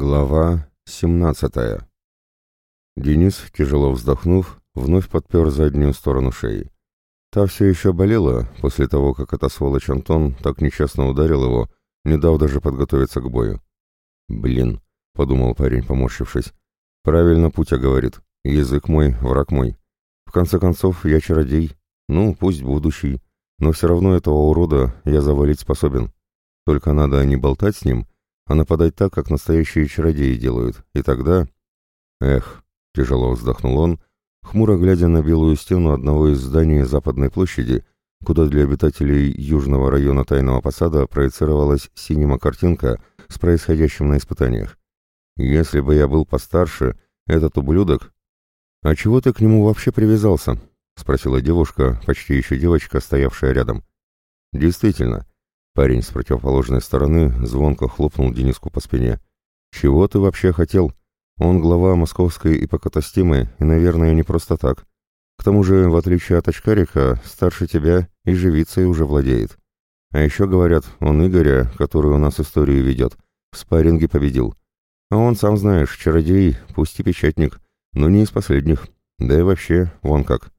Глава 17 Денис, тяжело вздохнув, вновь подпер заднюю сторону шеи. Та все еще болела после того, как эта сволочь Антон так нечестно ударил его, не дав даже подготовиться к бою. «Блин», — подумал парень, поморщившись, — «правильно Путя говорит, язык мой, враг мой. В конце концов, я чародей, ну, пусть будущий, но все равно этого урода я завалить способен. Только надо не болтать с ним, — а нападать так, как настоящие чародеи делают. И тогда... Эх, тяжело вздохнул он, хмуро глядя на белую стену одного из зданий Западной площади, куда для обитателей южного района тайного посада проецировалась синема картинка с происходящим на испытаниях. «Если бы я был постарше, этот ублюдок...» «А чего ты к нему вообще привязался?» — спросила девушка, почти еще девочка, стоявшая рядом. «Действительно, Парень с противоположной стороны звонко хлопнул Дениску по спине. «Чего ты вообще хотел? Он глава московской ипокатастимы, и, наверное, не просто так. К тому же, в отличие от очкарика, старше тебя и живицей уже владеет. А еще, говорят, он Игоря, который у нас историю ведет, в спарринге победил. А он, сам знаешь, чародей, пусть и печатник, но не из последних. Да и вообще, вон как».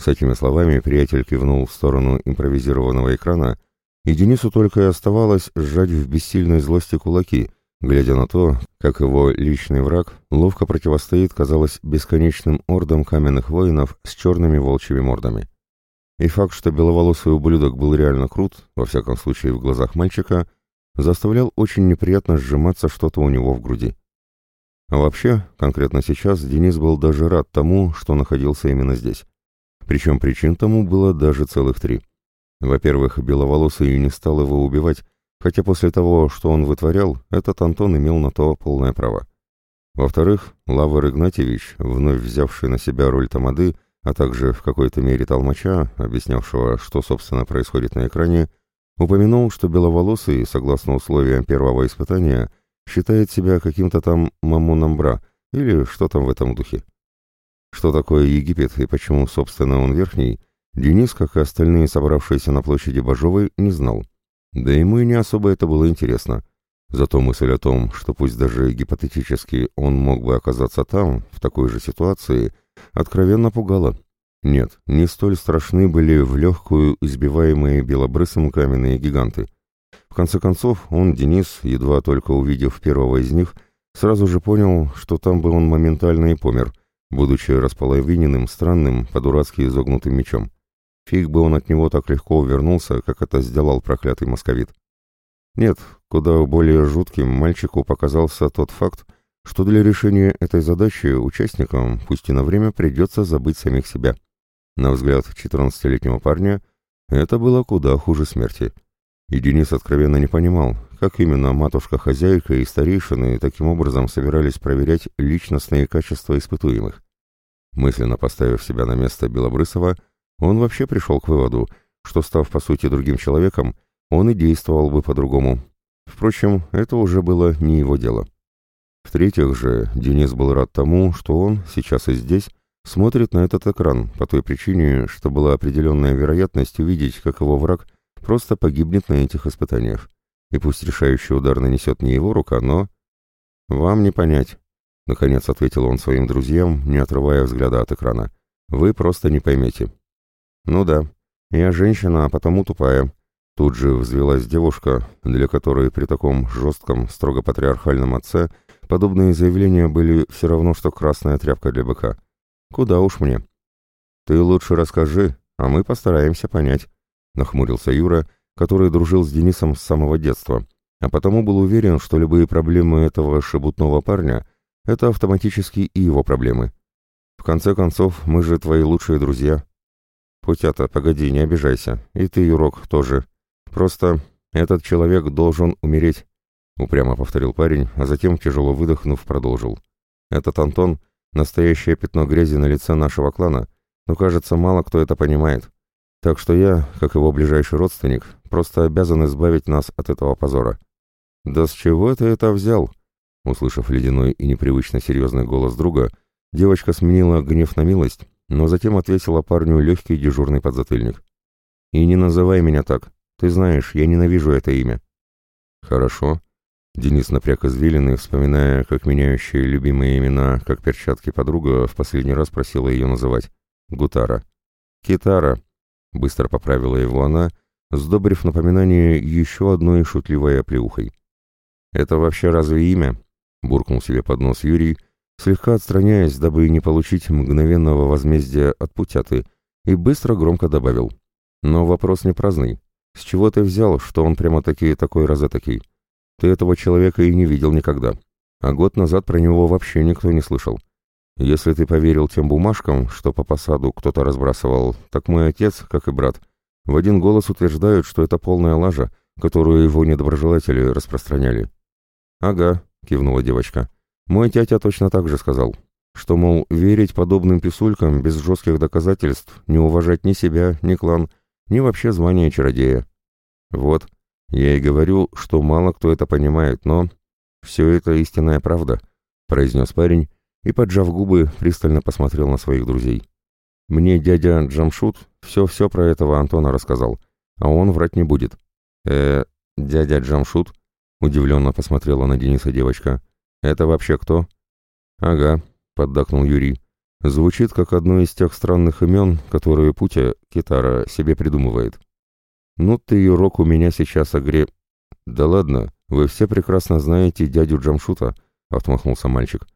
С этими словами приятель кивнул в сторону импровизированного экрана, и Денису только и оставалось сжать в бессильной злости кулаки, глядя на то, как его личный враг ловко противостоит, казалось, бесконечным ордам каменных воинов с черными волчьими мордами. И факт, что беловолосый ублюдок был реально крут, во всяком случае в глазах мальчика, заставлял очень неприятно сжиматься что-то у него в груди. А вообще, конкретно сейчас, Денис был даже рад тому, что находился именно здесь. Причем причин тому было даже целых три. Во-первых, Беловолосый не стал его убивать, хотя после того, что он вытворял, этот Антон имел на то полное право. Во-вторых, Лавр Игнатьевич, вновь взявший на себя роль Тамады, а также в какой-то мере толмача, объяснявшего, что, собственно, происходит на экране, упомянул, что Беловолосый, согласно условиям первого испытания, считает себя каким-то там мамоном бра, или что там в этом духе. Что такое Египет и почему, собственно, он верхний – Денис, как и остальные собравшиеся на площади Бажовой, не знал. Да ему и не особо это было интересно. Зато мысль о том, что пусть даже гипотетически он мог бы оказаться там, в такой же ситуации, откровенно пугала. Нет, не столь страшны были в легкую избиваемые белобрысым каменные гиганты. В конце концов, он, Денис, едва только увидев первого из них, сразу же понял, что там бы он моментально и помер, будучи располовиненным странным, по-дурацки изогнутым мечом. Фиг бы он от него так легко увернулся, как это сделал проклятый московит. Нет, куда более жутким мальчику показался тот факт, что для решения этой задачи участникам, пусть и на время, придется забыть самих себя. На взгляд 14-летнего парня, это было куда хуже смерти. И Денис откровенно не понимал, как именно матушка-хозяйка и старейшины таким образом собирались проверять личностные качества испытуемых. Мысленно поставив себя на место Белобрысова, он вообще пришел к выводу, что, став по сути другим человеком, он и действовал бы по-другому. Впрочем, это уже было не его дело. В-третьих же, Денис был рад тому, что он, сейчас и здесь, смотрит на этот экран, по той причине, что была определенная вероятность увидеть, как его враг просто погибнет на этих испытаниях. И пусть решающий удар нанесет не его рука, но... «Вам не понять», — наконец ответил он своим друзьям, не отрывая взгляда от экрана. «Вы просто не поймете. «Ну да, я женщина, а потому тупая». Тут же взвелась девушка, для которой при таком жестком, строго патриархальном отце подобные заявления были все равно, что красная тряпка для быка. «Куда уж мне?» «Ты лучше расскажи, а мы постараемся понять», — нахмурился Юра, который дружил с Денисом с самого детства, а потому был уверен, что любые проблемы этого шебутного парня — это автоматически и его проблемы. «В конце концов, мы же твои лучшие друзья». «Путята, погоди, не обижайся. И ты, Юрок, тоже. Просто этот человек должен умереть», — упрямо повторил парень, а затем, тяжело выдохнув, продолжил. «Этот Антон — настоящее пятно грязи на лице нашего клана, но, кажется, мало кто это понимает. Так что я, как его ближайший родственник, просто обязан избавить нас от этого позора». «Да с чего ты это взял?» Услышав ледяной и непривычно серьезный голос друга, девочка сменила гнев на милость но затем ответила парню легкий дежурный подзатыльник. «И не называй меня так. Ты знаешь, я ненавижу это имя». «Хорошо. Денис напряг извилины, вспоминая, как меняющие любимые имена, как перчатки подруга, в последний раз просила ее называть. Гутара. Китара. Быстро поправила его она, сдобрив напоминание еще одной шутливой оплеухой. «Это вообще разве имя?» — буркнул себе под нос Юрий, слегка отстраняясь, дабы не получить мгновенного возмездия от путяты, и быстро громко добавил. «Но вопрос не праздный. С чего ты взял, что он прямо-таки такой розетокий? Ты этого человека и не видел никогда. А год назад про него вообще никто не слышал. Если ты поверил тем бумажкам, что по посаду кто-то разбрасывал, так мой отец, как и брат, в один голос утверждают, что это полная лажа, которую его недоброжелатели распространяли. «Ага», — кивнула девочка. «Мой тятя точно так же сказал, что, мол, верить подобным писулькам без жестких доказательств, не уважать ни себя, ни клан, ни вообще звание чародея. Вот, я и говорю, что мало кто это понимает, но... Все это истинная правда», — произнес парень и, поджав губы, пристально посмотрел на своих друзей. «Мне дядя Джамшут все-все про этого Антона рассказал, а он врать не будет». «Э, дядя Джамшут?» — удивленно посмотрела на Дениса девочка. «Это вообще кто?» «Ага», — поддакнул Юрий. «Звучит как одно из тех странных имен, которые Путя, Китара, себе придумывает». «Ну ты, урок у меня сейчас огре...» «Да ладно, вы все прекрасно знаете дядю Джамшута», — отмахнулся мальчик.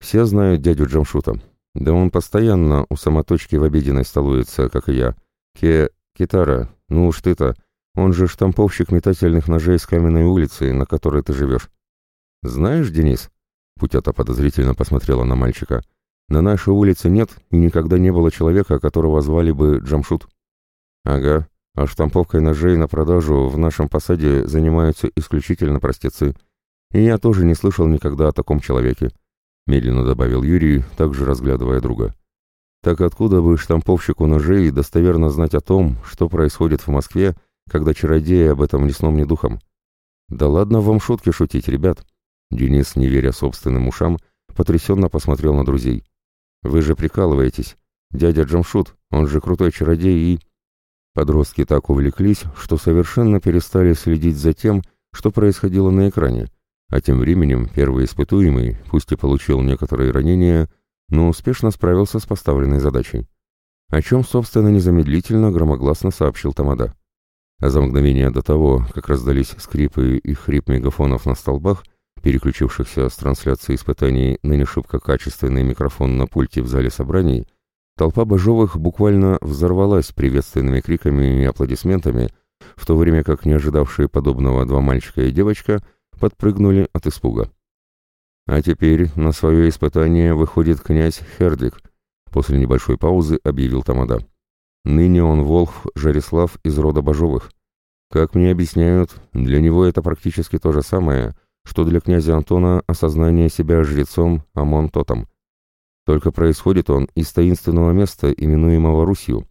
Все знают дядю Джамшута. Да он постоянно у самоточки в обеденной столуется, как и я. Ке... Китара, ну уж ты-то. Он же штамповщик метательных ножей с каменной улицы, на которой ты живешь. Знаешь, Денис? Путята подозрительно посмотрела на мальчика. На нашей улице нет и никогда не было человека, которого звали бы Джамшут. Ага, а штамповкой ножей на продажу в нашем посаде занимаются исключительно простецы. И я тоже не слышал никогда о таком человеке медленно добавил Юрий, также разглядывая друга. Так откуда бы штамповщику ножей достоверно знать о том, что происходит в Москве, когда чародеи об этом ни сном, духом? Да ладно вам шутки шутить, ребят. Денис, не веря собственным ушам, потрясенно посмотрел на друзей. Вы же прикалываетесь. Дядя Джамшут, он же крутой чародей и... Подростки так увлеклись, что совершенно перестали следить за тем, что происходило на экране, а тем временем первый испытуемый, пусть и получил некоторые ранения, но успешно справился с поставленной задачей. О чем, собственно, незамедлительно громогласно сообщил Тамада. А за мгновение до того, как раздались скрипы и хрип мегафонов на столбах, переключившихся с трансляции испытаний на не качественный микрофон на пульте в зале собраний, толпа Бажовых буквально взорвалась приветственными криками и аплодисментами, в то время как не ожидавшие подобного два мальчика и девочка – подпрыгнули от испуга. А теперь на свое испытание выходит князь Хердик, после небольшой паузы объявил Тамада. Ныне он Волх Жарислав из рода Бажовых. Как мне объясняют, для него это практически то же самое, что для князя Антона осознание себя жрецом Амон-Тотом. Только происходит он из таинственного места, именуемого Русью.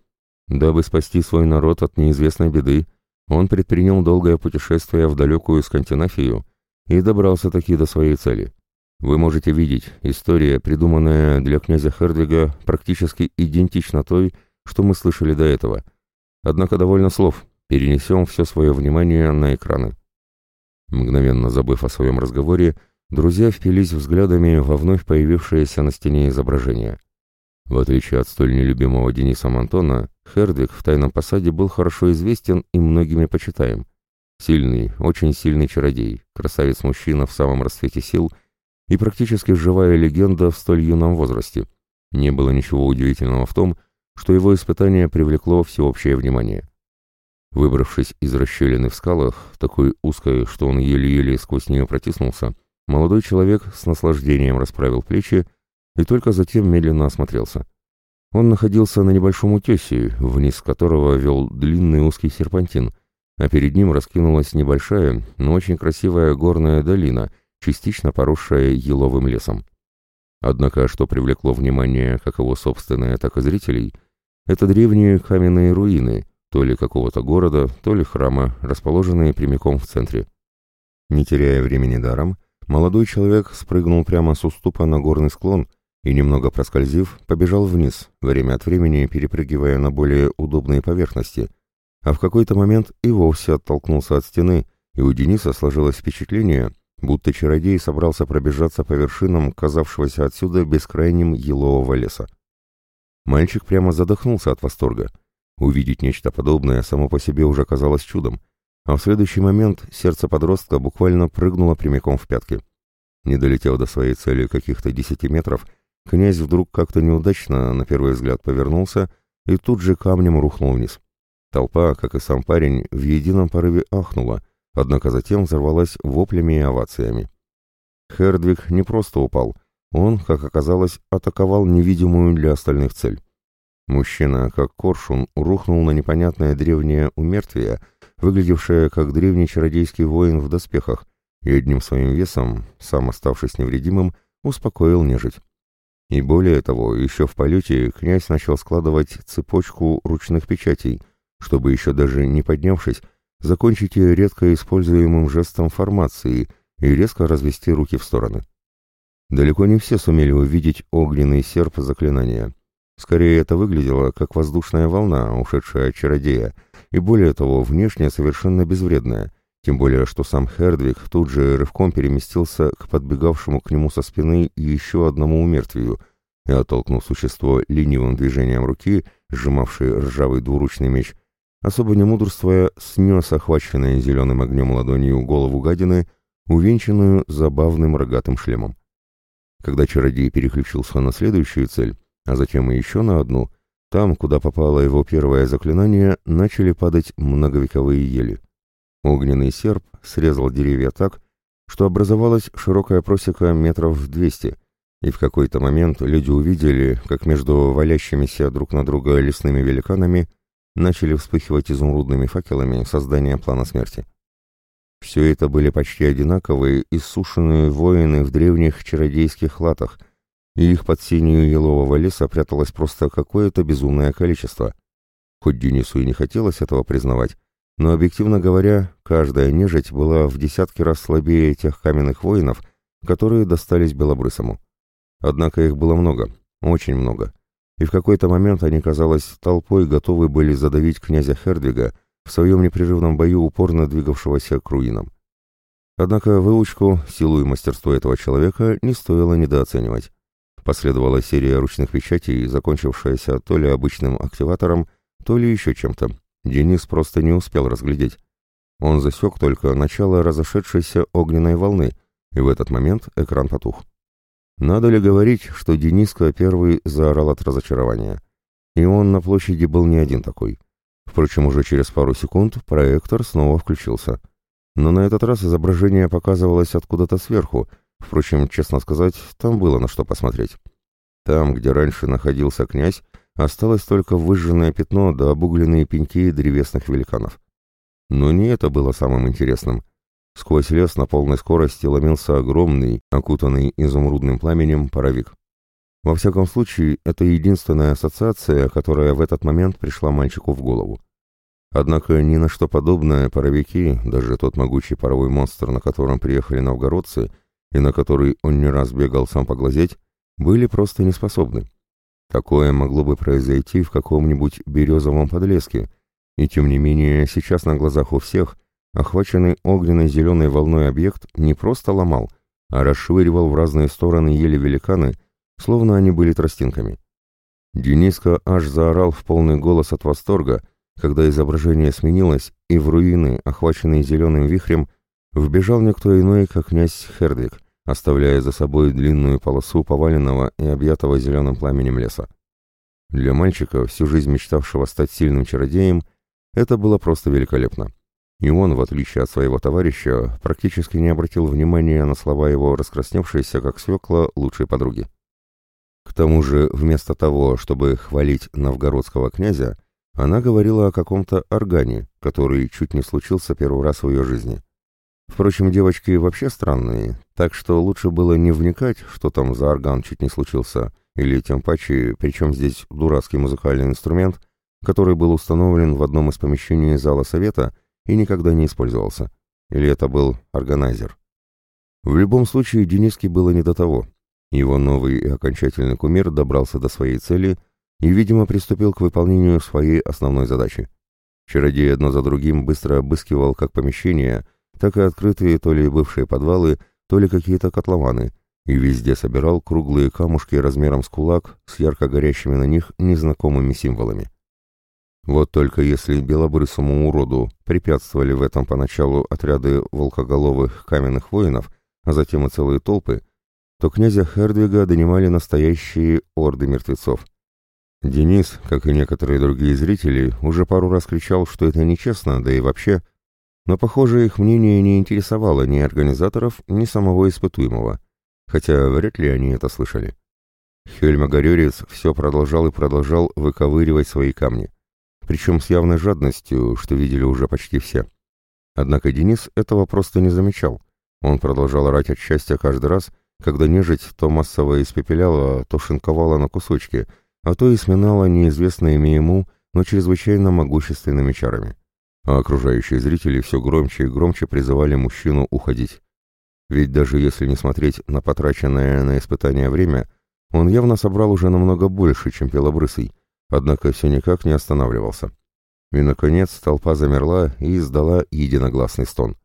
Дабы спасти свой народ от неизвестной беды, он предпринял долгое путешествие в далекую Скандинавию и добрался таки до своей цели. Вы можете видеть, история, придуманная для князя Хердвига, практически идентична той, что мы слышали до этого. Однако довольно слов, перенесем все свое внимание на экраны. Мгновенно забыв о своем разговоре, друзья впились взглядами во вновь появившееся на стене изображение. В отличие от столь нелюбимого Дениса Антона, Хердвиг в тайном посаде был хорошо известен и многими почитаем. Сильный, очень сильный чародей, красавец-мужчина в самом расцвете сил и практически живая легенда в столь юном возрасте. Не было ничего удивительного в том, что его испытание привлекло всеобщее внимание. Выбравшись из расщелины в скалах, такой узкой, что он еле-еле сквозь нее протиснулся, молодой человек с наслаждением расправил плечи и только затем медленно осмотрелся. Он находился на небольшом утесе, вниз которого вел длинный узкий серпантин, а перед ним раскинулась небольшая, но очень красивая горная долина, частично поросшая еловым лесом. Однако, что привлекло внимание как его собственное, так и зрителей, это древние каменные руины, то ли какого-то города, то ли храма, расположенные прямиком в центре. Не теряя времени даром, молодой человек спрыгнул прямо с уступа на горный склон и, немного проскользив, побежал вниз, время от времени перепрыгивая на более удобные поверхности – а в какой-то момент и вовсе оттолкнулся от стены, и у Дениса сложилось впечатление, будто чародей собрался пробежаться по вершинам казавшегося отсюда бескрайним елового леса. Мальчик прямо задохнулся от восторга. Увидеть нечто подобное само по себе уже казалось чудом, а в следующий момент сердце подростка буквально прыгнуло прямиком в пятки. Не долетев до своей цели каких-то десяти метров, князь вдруг как-то неудачно, на первый взгляд, повернулся и тут же камнем рухнул вниз. Толпа, как и сам парень, в едином порыве ахнула, однако затем взорвалась воплями и овациями. Хердвиг не просто упал, он, как оказалось, атаковал невидимую для остальных цель. Мужчина, как коршун, рухнул на непонятное древнее умертвие, выглядевшее как древний чародейский воин в доспехах, и одним своим весом, сам оставшись невредимым, успокоил нежить. И более того, еще в полете князь начал складывать цепочку ручных печатей, чтобы еще даже не поднявшись, закончить ее редко используемым жестом формации и резко развести руки в стороны. Далеко не все сумели увидеть огненный серп заклинания. Скорее, это выглядело как воздушная волна, ушедшая от чародея, и более того, внешне совершенно безвредная, тем более, что сам Хердвиг тут же рывком переместился к подбегавшему к нему со спины еще одному умертвию. И, оттолкнув существо ленивым движением руки, сжимавший ржавый двуручный меч, особо не мудрствуя, снес охваченной зеленым огнем ладонью голову гадины, увенчанную забавным рогатым шлемом. Когда чародей переключился на следующую цель, а затем и еще на одну, там, куда попало его первое заклинание, начали падать многовековые ели. Огненный серп срезал деревья так, что образовалась широкая просека метров в двести, и в какой-то момент люди увидели, как между валящимися друг на друга лесными великанами начали вспыхивать изумрудными факелами создания плана смерти. Все это были почти одинаковые, иссушенные воины в древних чародейских латах, и их под синюю елового леса пряталось просто какое-то безумное количество. Хоть Денису и не хотелось этого признавать, но, объективно говоря, каждая нежить была в десятки раз слабее тех каменных воинов, которые достались Белобрысому. Однако их было много, очень много, и в какой-то момент они, казалось, толпой готовы были задавить князя Хердвига в своем непрерывном бою упорно двигавшегося к руинам. Однако выучку, силу и мастерство этого человека не стоило недооценивать. Последовала серия ручных печатей, закончившаяся то ли обычным активатором, то ли еще чем-то, Денис просто не успел разглядеть. Он засек только начало разошедшейся огненной волны, и в этот момент экран потух. Надо ли говорить, что Дениска первый заорал от разочарования? И он на площади был не один такой. Впрочем, уже через пару секунд проектор снова включился. Но на этот раз изображение показывалось откуда-то сверху, впрочем, честно сказать, там было на что посмотреть. Там, где раньше находился князь, Осталось только выжженное пятно да обугленные пеньки древесных великанов. Но не это было самым интересным. Сквозь лес на полной скорости ломился огромный, окутанный изумрудным пламенем, паровик. Во всяком случае, это единственная ассоциация, которая в этот момент пришла мальчику в голову. Однако ни на что подобное паровики, даже тот могучий паровой монстр, на котором приехали новгородцы, и на который он не раз бегал сам поглазеть, были просто не способны. Такое могло бы произойти в каком-нибудь березовом подлеске, и тем не менее сейчас на глазах у всех охваченный огненной зеленой волной объект не просто ломал, а расшвыривал в разные стороны ели великаны, словно они были тростинками. Дениска аж заорал в полный голос от восторга, когда изображение сменилось, и в руины, охваченные зеленым вихрем, вбежал никто иной, как князь Хердвиг — оставляя за собой длинную полосу поваленного и объятого зеленым пламенем леса. Для мальчика, всю жизнь мечтавшего стать сильным чародеем, это было просто великолепно. И он, в отличие от своего товарища, практически не обратил внимания на слова его раскрасневшейся, как свекла, лучшей подруги. К тому же, вместо того, чтобы хвалить новгородского князя, она говорила о каком-то органе, который чуть не случился первый раз в ее жизни. Впрочем, девочки вообще странные, так что лучше было не вникать, что там за орган чуть не случился, или тем паче, причем здесь дурацкий музыкальный инструмент, который был установлен в одном из помещений зала совета и никогда не использовался. Или это был органайзер. В любом случае, Дениске было не до того. Его новый и окончательный кумир добрался до своей цели и, видимо, приступил к выполнению своей основной задачи. Чародей одно за другим быстро обыскивал как помещение, так и открытые то ли бывшие подвалы, то ли какие-то котлованы, и везде собирал круглые камушки размером с кулак с ярко горящими на них незнакомыми символами. Вот только если белобрысому уроду препятствовали в этом поначалу отряды волкоголовых каменных воинов, а затем и целые толпы, то князя Хердвига донимали настоящие орды мертвецов. Денис, как и некоторые другие зрители, уже пару раз кричал, что это нечестно, да и вообще, но, похоже, их мнение не интересовало ни организаторов, ни самого испытуемого, хотя вряд ли они это слышали. Хельма Горюрец все продолжал и продолжал выковыривать свои камни причем с явной жадностью, что видели уже почти все. Однако Денис этого просто не замечал. Он продолжал орать от счастья каждый раз, когда нежить то массово испепеляла, то шинковала на кусочки, а то и сминала неизвестными ему, но чрезвычайно могущественными чарами. А окружающие зрители все громче и громче призывали мужчину уходить. Ведь даже если не смотреть на потраченное на испытание время, он явно собрал уже намного больше, чем Белобрысый, однако все никак не останавливался. И, наконец, толпа замерла и издала единогласный стон.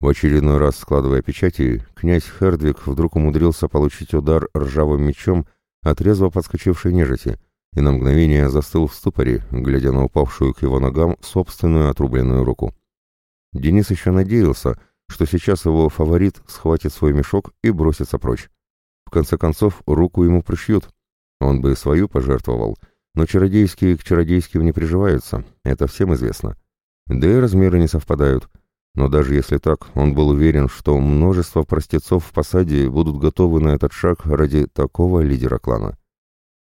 В очередной раз складывая печати, князь Хердвиг вдруг умудрился получить удар ржавым мечом от резво подскочившей нежити и на мгновение застыл в ступоре, глядя на упавшую к его ногам собственную отрубленную руку. Денис еще надеялся, что сейчас его фаворит схватит свой мешок и бросится прочь. В конце концов, руку ему пришьют. Он бы свою пожертвовал — но чародейские к чародейским не приживаются, это всем известно. Да и размеры не совпадают. Но даже если так, он был уверен, что множество простецов в посаде будут готовы на этот шаг ради такого лидера клана.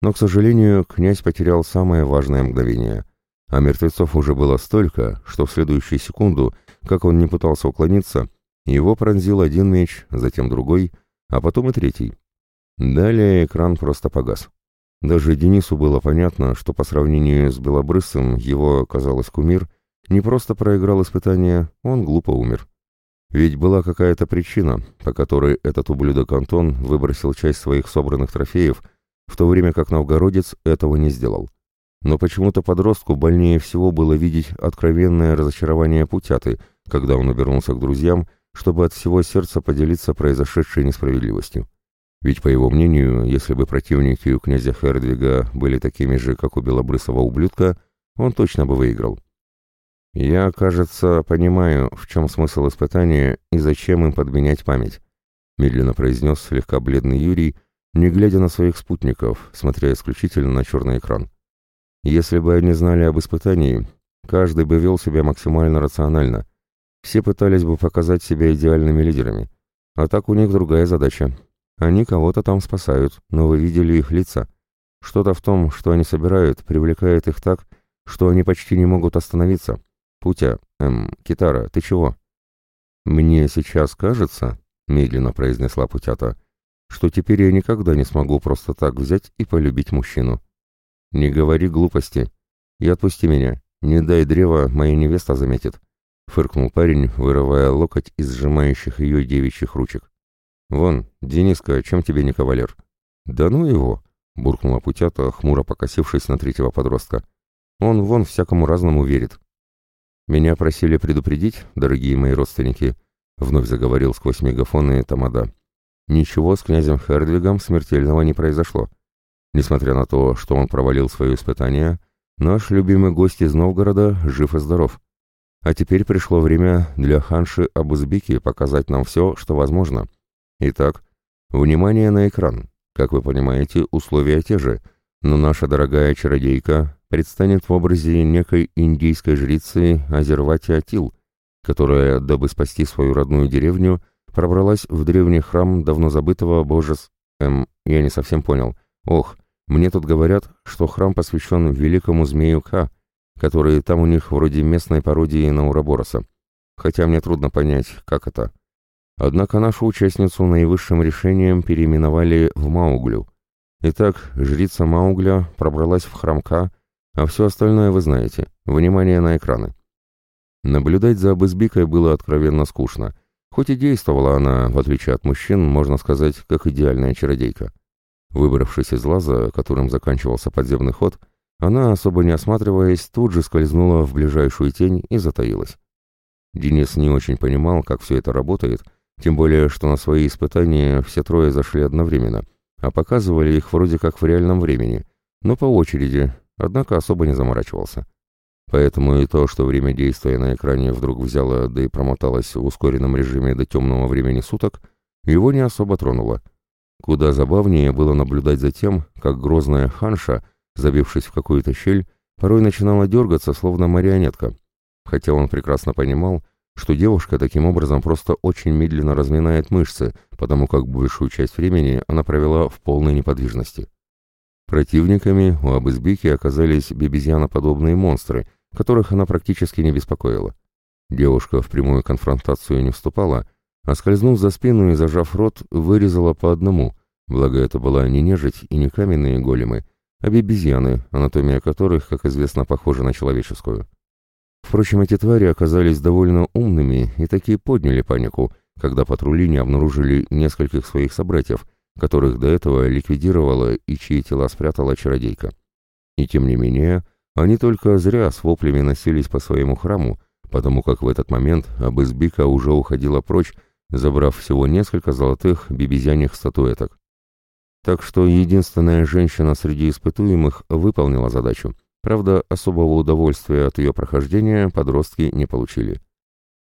Но, к сожалению, князь потерял самое важное мгновение. А мертвецов уже было столько, что в следующую секунду, как он не пытался уклониться, его пронзил один меч, затем другой, а потом и третий. Далее экран просто погас. Даже Денису было понятно, что по сравнению с Белобрысом его, казалось, кумир не просто проиграл испытание, он глупо умер. Ведь была какая-то причина, по которой этот ублюдок Антон выбросил часть своих собранных трофеев, в то время как новгородец этого не сделал. Но почему-то подростку больнее всего было видеть откровенное разочарование Путяты, когда он обернулся к друзьям, чтобы от всего сердца поделиться произошедшей несправедливостью. Ведь, по его мнению, если бы противники у князя Хердвига были такими же, как у белобрысого ублюдка, он точно бы выиграл. «Я, кажется, понимаю, в чем смысл испытания и зачем им подменять память», медленно произнес слегка бледный Юрий, не глядя на своих спутников, смотря исключительно на черный экран. «Если бы они знали об испытании, каждый бы вел себя максимально рационально. Все пытались бы показать себя идеальными лидерами. А так у них другая задача они кого-то там спасают, но вы видели их лица. Что-то в том, что они собирают, привлекает их так, что они почти не могут остановиться. Путя, эм, Китара, ты чего? Мне сейчас кажется, медленно произнесла Путята, что теперь я никогда не смогу просто так взять и полюбить мужчину. Не говори глупости. И отпусти меня. Не дай древо, моя невеста заметит. Фыркнул парень, вырывая локоть из сжимающих ее девичьих ручек. «Вон, Дениска, чем тебе не кавалер?» «Да ну его!» — буркнула Путята, хмуро покосившись на третьего подростка. «Он вон всякому разному верит». «Меня просили предупредить, дорогие мои родственники», — вновь заговорил сквозь мегафоны Тамада. «Ничего с князем Хердвигом смертельного не произошло. Несмотря на то, что он провалил свое испытание, наш любимый гость из Новгорода жив и здоров. А теперь пришло время для ханши Абузбики показать нам все, что возможно». Итак, внимание на экран. Как вы понимаете, условия те же, но наша дорогая чародейка предстанет в образе некой индийской жрицы Азервати Атил, которая, дабы спасти свою родную деревню, пробралась в древний храм давно забытого божес... Эм, я не совсем понял. Ох, мне тут говорят, что храм посвящен великому змею Ка, который там у них вроде местной пародии на Урабороса. Хотя мне трудно понять, как это. Однако нашу участницу наивысшим решением переименовали в Мауглю. Итак, жрица Маугля пробралась в храмка, а все остальное вы знаете. Внимание на экраны. Наблюдать за Абызбикой было откровенно скучно, хоть и действовала она, в отличие от мужчин, можно сказать, как идеальная чародейка. Выбравшись из лаза, которым заканчивался подземный ход, она, особо не осматриваясь, тут же скользнула в ближайшую тень и затаилась. Денис не очень понимал, как все это работает, тем более, что на свои испытания все трое зашли одновременно, а показывали их вроде как в реальном времени, но по очереди, однако особо не заморачивался. Поэтому и то, что время действия на экране вдруг взяло, да и промоталось в ускоренном режиме до темного времени суток, его не особо тронуло. Куда забавнее было наблюдать за тем, как грозная ханша, забившись в какую-то щель, порой начинала дергаться, словно марионетка, хотя он прекрасно понимал, что девушка таким образом просто очень медленно разминает мышцы, потому как большую часть времени она провела в полной неподвижности. Противниками у Абызбики оказались бебезьяноподобные монстры, которых она практически не беспокоила. Девушка в прямую конфронтацию не вступала, а скользнув за спину и зажав рот, вырезала по одному, благо это была не нежить и не каменные големы, а бебезьяны, анатомия которых, как известно, похожа на человеческую. Впрочем, эти твари оказались довольно умными и такие подняли панику, когда патрули не обнаружили нескольких своих собратьев, которых до этого ликвидировала и чьи тела спрятала чародейка. И тем не менее, они только зря с воплями носились по своему храму, потому как в этот момент Абызбика уже уходила прочь, забрав всего несколько золотых бибизяних статуэток. Так что единственная женщина среди испытуемых выполнила задачу. Правда, особого удовольствия от ее прохождения подростки не получили.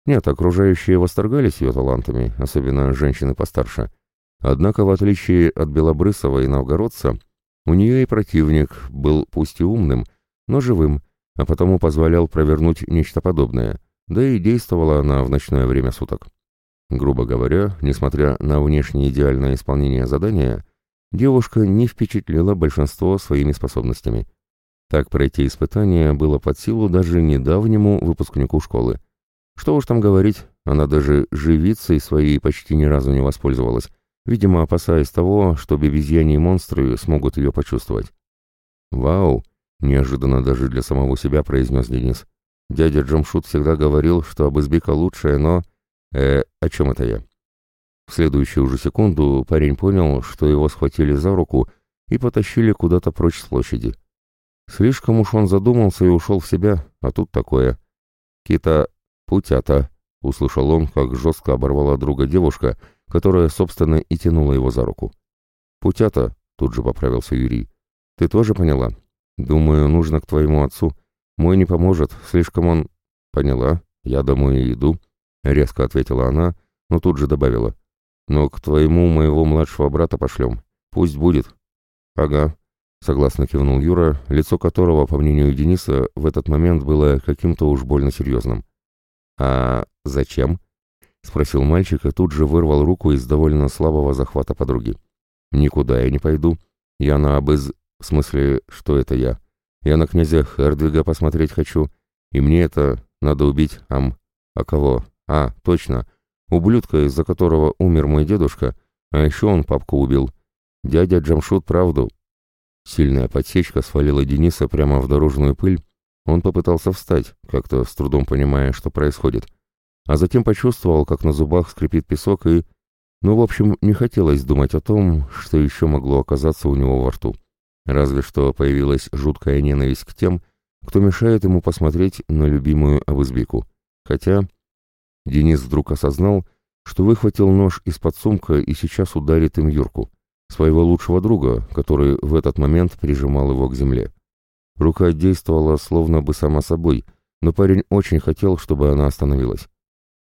Нет, окружающие восторгались ее талантами, особенно женщины постарше. Однако, в отличие от Белобрысова и Новгородца, у нее и противник был пусть и умным, но живым, а потому позволял провернуть нечто подобное, да и действовала она в ночное время суток. Грубо говоря, несмотря на внешне идеальное исполнение задания, девушка не впечатлила большинство своими способностями – так пройти испытание было под силу даже недавнему выпускнику школы. Что уж там говорить, она даже живицей своей почти ни разу не воспользовалась, видимо, опасаясь того, что бебезьяне и монстры смогут ее почувствовать. «Вау!» — неожиданно даже для самого себя произнес Денис. «Дядя Джамшут всегда говорил, что Абызбика лучшая, но...» «Э, о чем это я?» В следующую же секунду парень понял, что его схватили за руку и потащили куда-то прочь с площади. Слишком уж он задумался и ушел в себя, а тут такое. «Кита, путята», — услышал он, как жестко оборвала друга девушка, которая, собственно, и тянула его за руку. «Путята», — тут же поправился Юрий, — «ты тоже поняла? Думаю, нужно к твоему отцу. Мой не поможет, слишком он...» «Поняла, я домой иду», — резко ответила она, но тут же добавила. «Но к твоему моего младшего брата пошлем. Пусть будет». «Ага», Согласно кивнул Юра, лицо которого, по мнению Дениса, в этот момент было каким-то уж больно серьезным. «А зачем?» — спросил мальчик и тут же вырвал руку из довольно слабого захвата подруги. «Никуда я не пойду. Я на обыз... В смысле, что это я? Я на князя Хердвига посмотреть хочу. И мне это надо убить, ам... А кого? А, точно. Ублюдка, из-за которого умер мой дедушка, а еще он папку убил. Дядя Джамшут правду, Сильная подсечка свалила Дениса прямо в дорожную пыль. Он попытался встать, как-то с трудом понимая, что происходит. А затем почувствовал, как на зубах скрипит песок и... Ну, в общем, не хотелось думать о том, что еще могло оказаться у него во рту. Разве что появилась жуткая ненависть к тем, кто мешает ему посмотреть на любимую Абызбеку. Хотя Денис вдруг осознал, что выхватил нож из-под сумка и сейчас ударит им Юрку своего лучшего друга, который в этот момент прижимал его к земле. Рука действовала словно бы сама собой, но парень очень хотел, чтобы она остановилась.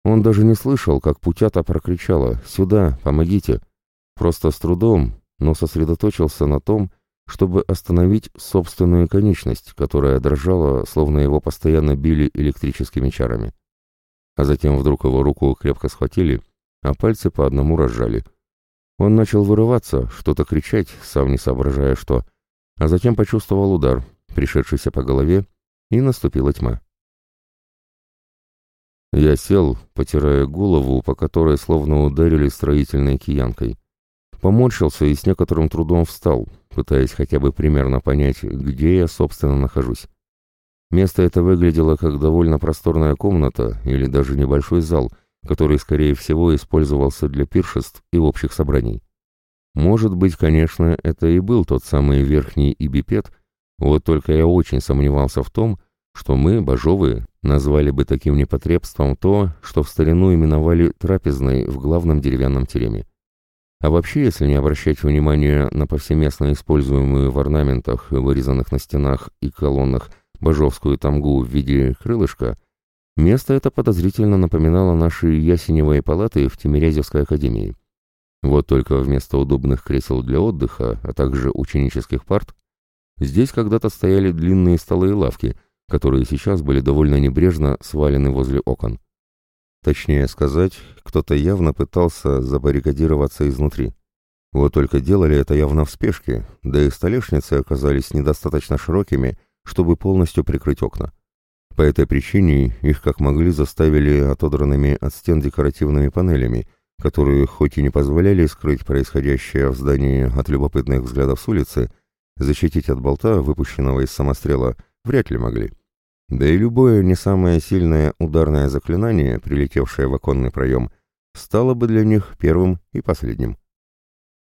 Он даже не слышал, как Путята прокричала «Сюда, помогите!» Просто с трудом, но сосредоточился на том, чтобы остановить собственную конечность, которая дрожала, словно его постоянно били электрическими чарами. А затем вдруг его руку крепко схватили, а пальцы по одному разжали — он начал вырываться, что-то кричать, сам не соображая что, а затем почувствовал удар, пришедшийся по голове, и наступила тьма. Я сел, потирая голову, по которой словно ударили строительной киянкой. Поморщился и с некоторым трудом встал, пытаясь хотя бы примерно понять, где я, собственно, нахожусь. Место это выглядело как довольно просторная комната или даже небольшой зал — который, скорее всего, использовался для пиршеств и общих собраний. Может быть, конечно, это и был тот самый верхний ибипед, вот только я очень сомневался в том, что мы, божовые, назвали бы таким непотребством то, что в старину именовали трапезной в главном деревянном тереме. А вообще, если не обращать внимания на повсеместно используемую в орнаментах, вырезанных на стенах и колоннах божовскую тамгу в виде крылышка, место это подозрительно напоминало наши ясеневые палаты в Тимирязевской академии. Вот только вместо удобных кресел для отдыха, а также ученических парт, здесь когда-то стояли длинные столы и лавки, которые сейчас были довольно небрежно свалены возле окон. Точнее сказать, кто-то явно пытался забаррикадироваться изнутри. Вот только делали это явно в спешке, да и столешницы оказались недостаточно широкими, чтобы полностью прикрыть окна. По этой причине их как могли заставили отодранными от стен декоративными панелями, которые хоть и не позволяли скрыть происходящее в здании от любопытных взглядов с улицы, защитить от болта, выпущенного из самострела, вряд ли могли. Да и любое не самое сильное ударное заклинание, прилетевшее в оконный проем, стало бы для них первым и последним.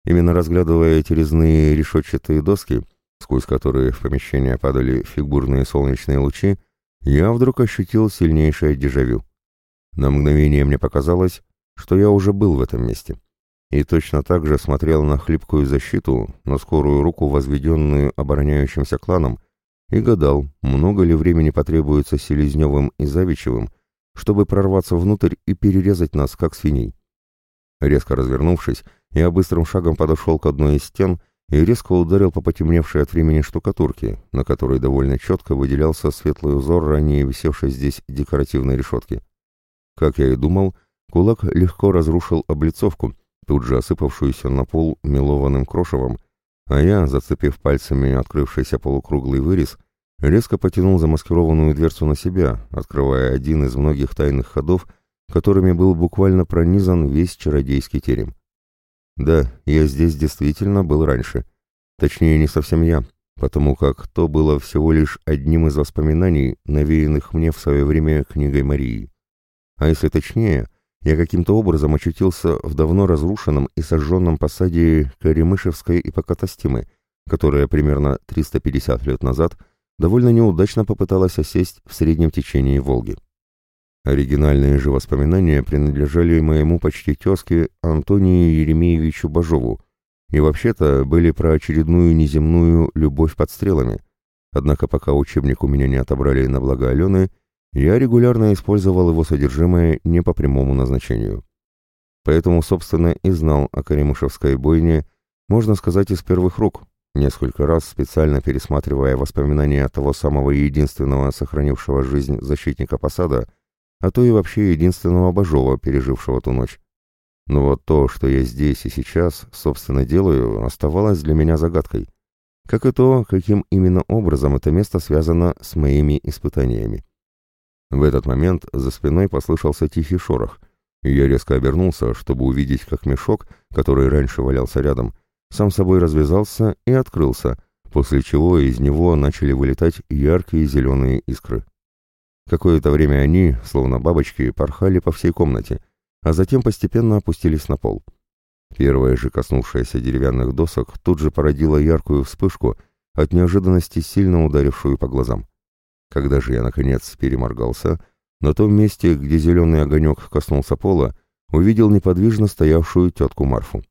Именно разглядывая эти резные решетчатые доски, сквозь которые в помещение падали фигурные солнечные лучи, я вдруг ощутил сильнейшее дежавю. На мгновение мне показалось, что я уже был в этом месте. И точно так же смотрел на хлипкую защиту, на скорую руку, возведенную обороняющимся кланом, и гадал, много ли времени потребуется Селезневым и Завичевым, чтобы прорваться внутрь и перерезать нас, как свиней. Резко развернувшись, я быстрым шагом подошел к одной из стен и резко ударил по потемневшей от времени штукатурке, на которой довольно четко выделялся светлый узор ранее висевшей здесь декоративной решетки. Как я и думал, кулак легко разрушил облицовку, тут же осыпавшуюся на пол мелованным крошевом, а я, зацепив пальцами открывшийся полукруглый вырез, резко потянул замаскированную дверцу на себя, открывая один из многих тайных ходов, которыми был буквально пронизан весь чародейский терем. Да, я здесь действительно был раньше. Точнее, не совсем я, потому как то было всего лишь одним из воспоминаний, навеянных мне в свое время книгой Марии. А если точнее, я каким-то образом очутился в давно разрушенном и сожженном посаде Каремышевской ипокатастимы, которая примерно 350 лет назад довольно неудачно попыталась осесть в среднем течении Волги. Оригинальные же воспоминания принадлежали моему почти тезке Антонию Еремеевичу Бажову и вообще-то были про очередную неземную любовь под стрелами. Однако пока учебник у меня не отобрали на благо Алены, я регулярно использовал его содержимое не по прямому назначению. Поэтому, собственно, и знал о Каримушевской бойне, можно сказать, из первых рук, несколько раз специально пересматривая воспоминания того самого единственного сохранившего жизнь защитника посада, а то и вообще единственного Бажова, пережившего ту ночь. Но вот то, что я здесь и сейчас, собственно, делаю, оставалось для меня загадкой. Как и то, каким именно образом это место связано с моими испытаниями. В этот момент за спиной послышался тихий шорох, и я резко обернулся, чтобы увидеть, как мешок, который раньше валялся рядом, сам собой развязался и открылся, после чего из него начали вылетать яркие зеленые искры. Какое-то время они, словно бабочки, порхали по всей комнате, а затем постепенно опустились на пол. Первая же коснувшаяся деревянных досок тут же породила яркую вспышку, от неожиданности сильно ударившую по глазам. Когда же я, наконец, переморгался, на том месте, где зеленый огонек коснулся пола, увидел неподвижно стоявшую тетку Марфу.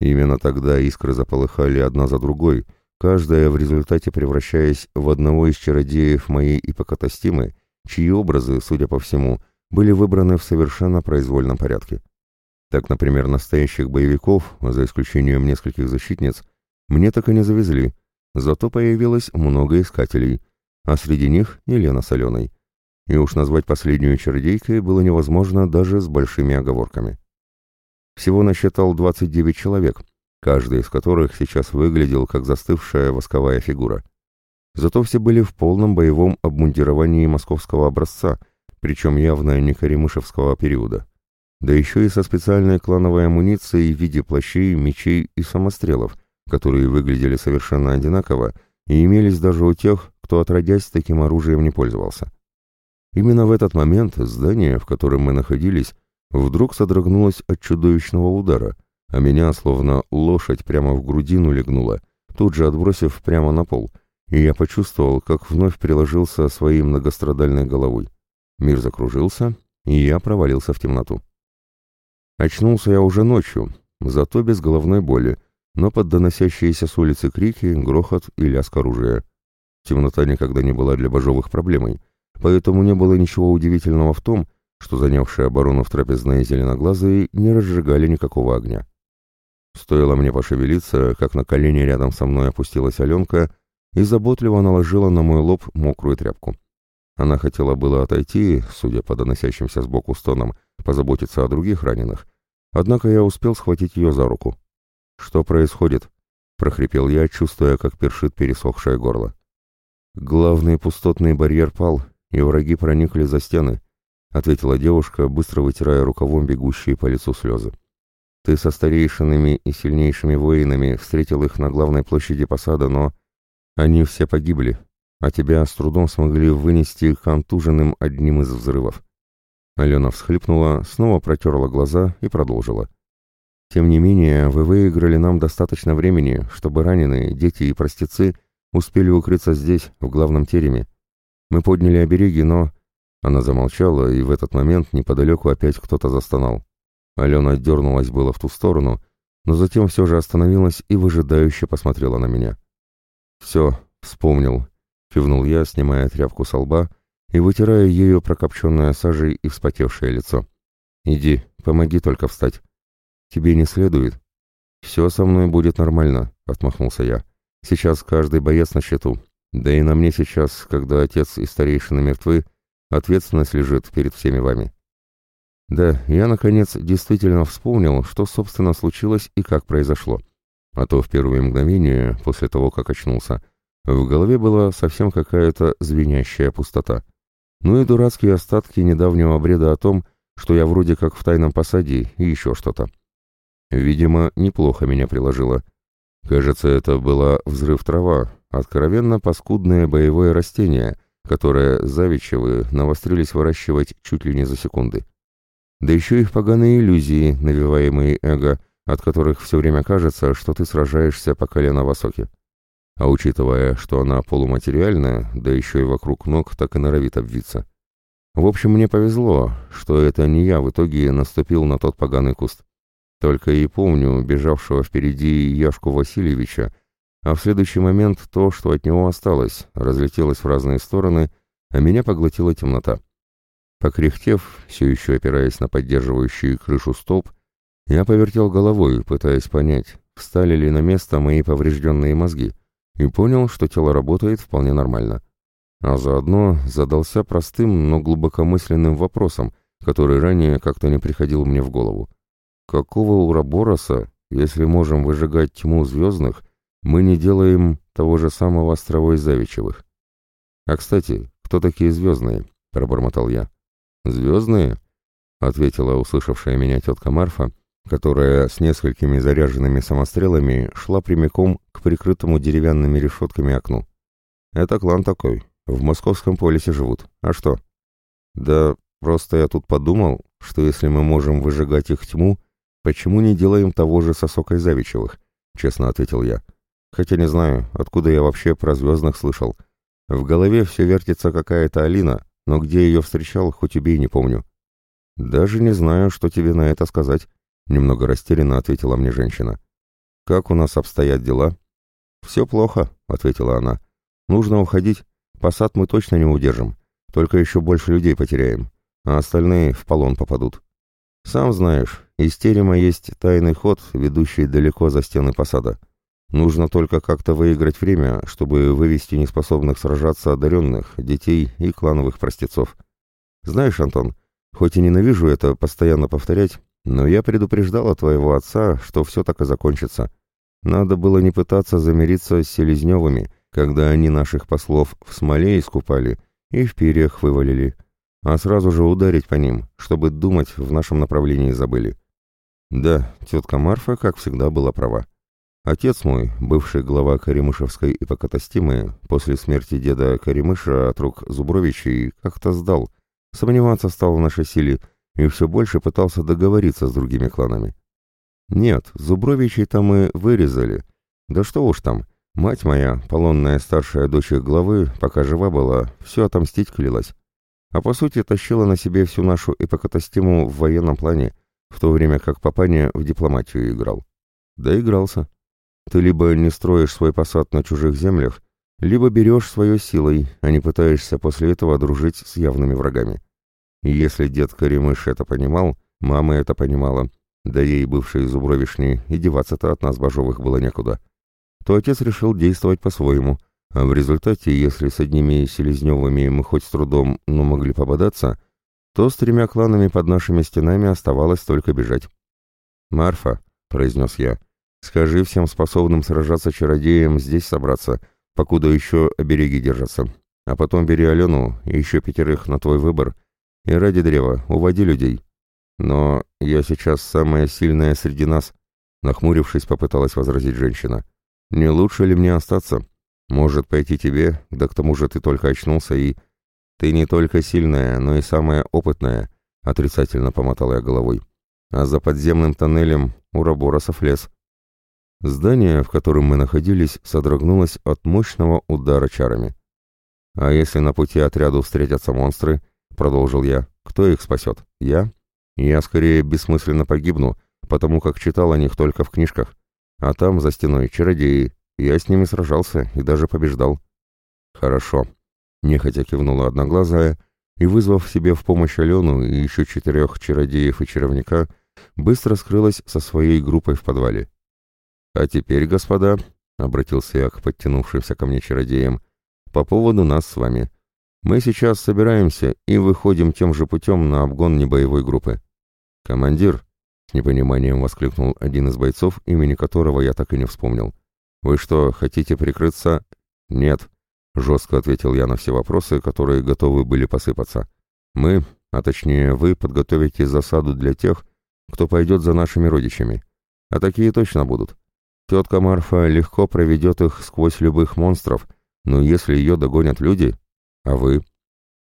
Именно тогда искры заполыхали одна за другой, каждая в результате превращаясь в одного из чародеев моей ипокатастимы, чьи образы, судя по всему, были выбраны в совершенно произвольном порядке. Так, например, настоящих боевиков, за исключением нескольких защитниц, мне так и не завезли, зато появилось много искателей, а среди них Елена с Аленой. И уж назвать последнюю чародейкой было невозможно даже с большими оговорками. Всего насчитал 29 человек, каждый из которых сейчас выглядел как застывшая восковая фигура. Зато все были в полном боевом обмундировании московского образца, причем явно не каремышевского периода. Да еще и со специальной клановой амуницией в виде плащей, мечей и самострелов, которые выглядели совершенно одинаково и имелись даже у тех, кто отродясь таким оружием не пользовался. Именно в этот момент здание, в котором мы находились, вдруг содрогнулось от чудовищного удара, а меня, словно лошадь, прямо в грудину легнула, тут же отбросив прямо на пол — и я почувствовал, как вновь приложился своей многострадальной головой. Мир закружился, и я провалился в темноту. Очнулся я уже ночью, зато без головной боли, но под доносящиеся с улицы крики, грохот и лязг оружия. Темнота никогда не была для Бажовых проблемой, поэтому не было ничего удивительного в том, что занявшие оборону в трапезной зеленоглазые не разжигали никакого огня. Стоило мне пошевелиться, как на колени рядом со мной опустилась Аленка и заботливо наложила на мой лоб мокрую тряпку. Она хотела было отойти, судя по доносящимся сбоку стонам, позаботиться о других раненых, однако я успел схватить ее за руку. «Что происходит?» — прохрипел я, чувствуя, как першит пересохшее горло. «Главный пустотный барьер пал, и враги проникли за стены», — ответила девушка, быстро вытирая рукавом бегущие по лицу слезы. «Ты со старейшинами и сильнейшими воинами встретил их на главной площади посада, но они все погибли, а тебя с трудом смогли вынести контуженным одним из взрывов». Алена всхлипнула, снова протерла глаза и продолжила. «Тем не менее, вы выиграли нам достаточно времени, чтобы раненые, дети и простецы успели укрыться здесь, в главном тереме. Мы подняли обереги, но...» Она замолчала, и в этот момент неподалеку опять кто-то застонал. Алена дернулась было в ту сторону, но затем все же остановилась и выжидающе посмотрела на меня. «Все, вспомнил», — кивнул я, снимая тряпку со лба и вытирая ею прокопченное сажей и вспотевшее лицо. «Иди, помоги только встать». «Тебе не следует?» «Все со мной будет нормально», — отмахнулся я. «Сейчас каждый боец на счету. Да и на мне сейчас, когда отец и старейшины мертвы, ответственность лежит перед всеми вами. Да, я, наконец, действительно вспомнил, что, собственно, случилось и как произошло. А то в первые мгновения, после того, как очнулся, в голове была совсем какая-то звенящая пустота. Ну и дурацкие остатки недавнего бреда о том, что я вроде как в тайном посаде и еще что-то. Видимо, неплохо меня приложило. Кажется, это была взрыв трава, откровенно паскудное боевое растение, которое Завичевы навострились выращивать чуть ли не за секунды. Да еще их поганые иллюзии, навиваемые эго, от которых все время кажется, что ты сражаешься по колено в осоке. А учитывая, что она полуматериальная, да еще и вокруг ног так и норовит обвиться. В общем, мне повезло, что это не я в итоге наступил на тот поганый куст. Только и помню бежавшего впереди Яшку Васильевича, а в следующий момент то, что от него осталось, разлетелось в разные стороны, а меня поглотила темнота. Покряхтев, все еще опираясь на поддерживающий крышу столб, я повертел головой, пытаясь понять, встали ли на место мои поврежденные мозги, и понял, что тело работает вполне нормально. А заодно задался простым, но глубокомысленным вопросом, который ранее как-то не приходил мне в голову. Какого Урабороса, если можем выжигать тьму звездных, мы не делаем того же самого островой Завичевых. А, кстати, кто такие звездные? — пробормотал я. «Звездные?» — ответила услышавшая меня тетка Марфа, которая с несколькими заряженными самострелами шла прямиком к прикрытому деревянными решетками окну. «Это клан такой. В московском полисе живут. А что?» «Да просто я тут подумал, что если мы можем выжигать их тьму, почему не делаем того же со Сокой Завичевых?» — честно ответил я. Хотя не знаю, откуда я вообще про звездных слышал. В голове все вертится какая-то Алина, но где ее встречал, хоть убей, не помню. Даже не знаю, что тебе на это сказать, немного растерянно ответила мне женщина. Как у нас обстоят дела? Все плохо, ответила она. Нужно уходить. Посад мы точно не удержим. Только еще больше людей потеряем, а остальные в полон попадут. Сам знаешь, из терема есть тайный ход, ведущий далеко за стены посада. Нужно только как-то выиграть время, чтобы вывести неспособных сражаться одаренных, детей и клановых простецов. Знаешь, Антон, хоть и ненавижу это постоянно повторять, но я предупреждала твоего отца, что все так и закончится. Надо было не пытаться замириться с Селезневыми, когда они наших послов в смоле искупали и в перьях вывалили, а сразу же ударить по ним, чтобы думать в нашем направлении забыли. Да, тетка Марфа, как всегда, была права. Отец мой, бывший глава Каримышевской ипокатастимы, после смерти деда Каримыша от рук Зубровичей как-то сдал, сомневаться стал в нашей силе и все больше пытался договориться с другими кланами. Нет, Зубровичей-то мы вырезали. Да что уж там, Мать моя, полонная старшая дочь их главы, пока жива была, все отомстить клялась. А по сути тащила на себе всю нашу эпокатастему в военном плане, в то время как папаня в дипломатию играл. Да игрался. Ты либо не строишь свой посад на чужих землях, либо берешь свое силой, а не пытаешься после этого дружить с явными врагами. И если дед Каримыш это понимал, мама это понимала, да ей, бывшей зубровишни, и деваться-то от нас божовых было некуда, то отец решил действовать по-своему, а в результате, если с одними селезневыми мы хоть с трудом, но могли пободаться, то с тремя кланами под нашими стенами оставалось только бежать. «Марфа», — произнес я, — «скажи всем способным сражаться чародеям здесь собраться, покуда еще обереги держатся. А потом бери Алену и еще пятерых на твой выбор, и ради древа уводи людей. Но я сейчас самая сильная среди нас», — нахмурившись, попыталась возразить женщина. «Не лучше ли мне остаться? Может, пойти тебе, да к тому же ты только очнулся и...» «Ты не только сильная, но и самая опытная», — отрицательно помотал я головой. «А за подземным тоннелем у Раборосов лес». Здание, в котором мы находились, содрогнулось от мощного удара чарами. «А если на пути отряду встретятся монстры?» — продолжил я. «Кто их спасет? Я? Я скорее бессмысленно погибну, потому как читал о них только в книжках. А там, за стеной, чародеи. Я с ними сражался и даже побеждал. Хорошо. Нехотя кивнула одноглазая и, вызвав себе в помощь Алену и еще четырех чародеев и чаровника, быстро скрылась со своей группой в подвале. «А теперь, господа», — обратился я к подтянувшимся ко мне чародеям, — «по поводу нас с вами. Мы сейчас собираемся и выходим тем же путем на обгон небоевой группы». «Командир», с непониманием воскликнул один из бойцов, имени которого я так и не вспомнил. «Вы что, хотите прикрыться?» «Нет», — жестко ответил я на все вопросы, которые готовы были посыпаться. «Мы, а точнее вы, подготовите засаду для тех, кто пойдет за нашими родичами. А такие точно будут. Тетка Марфа легко проведет их сквозь любых монстров, но если ее догонят люди, а вы?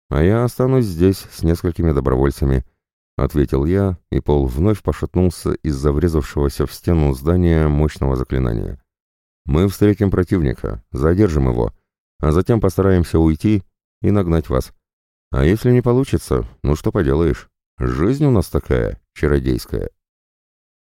А я останусь здесь с несколькими добровольцами, — ответил я, и пол вновь пошатнулся из-за врезавшегося в стену здания мощного заклинания. «Мы встретим противника, задержим его, а затем постараемся уйти и нагнать вас. А если не получится, ну что поделаешь, жизнь у нас такая, чародейская».